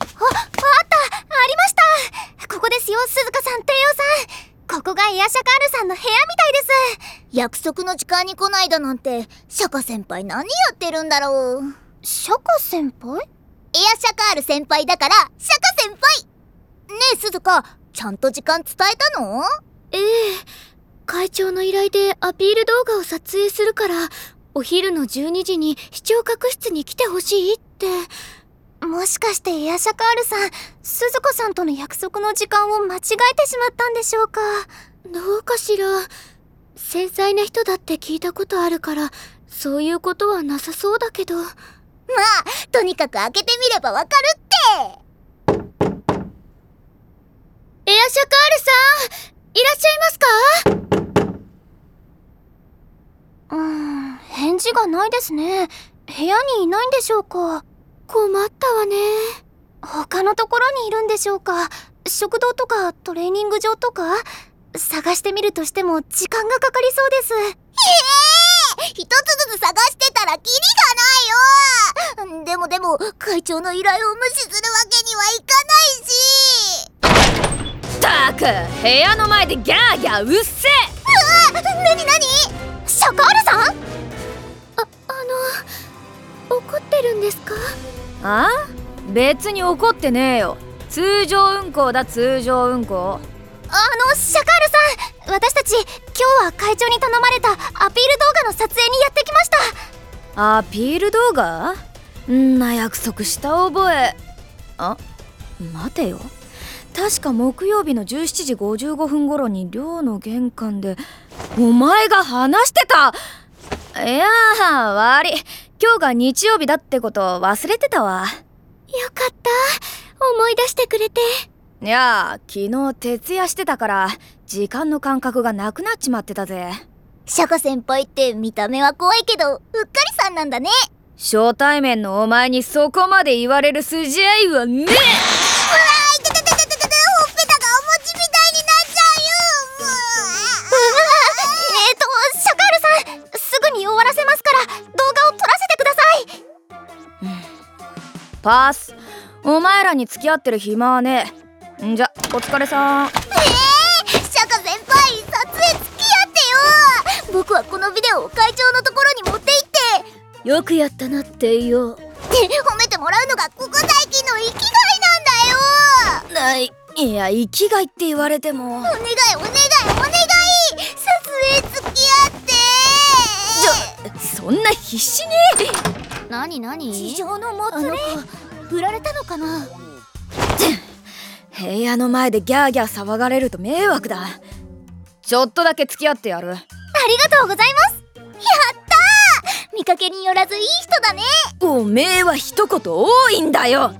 あ、あった。ありました。ここですよ、鈴鹿さん、帝王さん。ここがエアシャカールさんの部屋みたいです。約束の時間に来ないだなんてシャカ先輩何やってるんだろう。シャカ先輩？エアシャカール先輩だからシャカ先輩。ねえ鈴鹿ちゃんと時間伝えたの？ええ。会長の依頼でアピール動画を撮影するからお昼の12時に視聴覚室に来てほしいってもしかしてエアシャカールさん鈴子さんとの約束の時間を間違えてしまったんでしょうか？どうかしら。繊細な人だって聞いたことあるからそういうことはなさそうだけど。まあとにかく開けてみればわかるって！エアシャカールさんいらっしゃいますか？うーん返事がないですね。部屋にいないんでしょうか？困ったわね。他のところにいるんでしょうか？食堂とかトレーニング場とか？探してみるとしても時間がかかりそうです。ええー、一つずつ探してたらキリがないよ。でもでも会長の依頼を無視するわけにはいかないし。たく部屋の前でギャーギャーうっせうあ？別に怒ってねえよ。通常運行だ通常運行。あのシャカールさん私たち今日は会長に頼まれたアピール動画の撮影にやってきました。アピール動画？んな約束した覚え。あ？待てよ。確か木曜日の17時55分頃に寮の玄関でお前が話してた。いやー悪い今日が日曜日だってこと忘れてたわ。よかった。思い出してくれて。いや昨日徹夜してたから時間の感覚がなくなっちまってたぜ。シャカ先輩って見た目は怖いけどうっかりさんなんだね。初対面のお前にそこまで言われる筋合いはねえパスお前らに付き合ってる暇はねえ。んじゃお疲れさん。えー、シャカ先輩撮影付き合ってよ。僕はこのビデオを会長のところに持って行って。よくやったなってよ。って褒めてもらうのがここ最近の生きがいなんだよ。ない。いや生きがいって言われても。お願いお願いお願い。撮影付き合って。じゃそんな必死に。何何？地上のもつれ振られたのかな？部屋の前でギャーギャー騒がれると迷惑だ。ちょっとだけ付き合ってやる。ありがとうございます。やった見かけによらずいい人だね。おめえは一言多いんだよ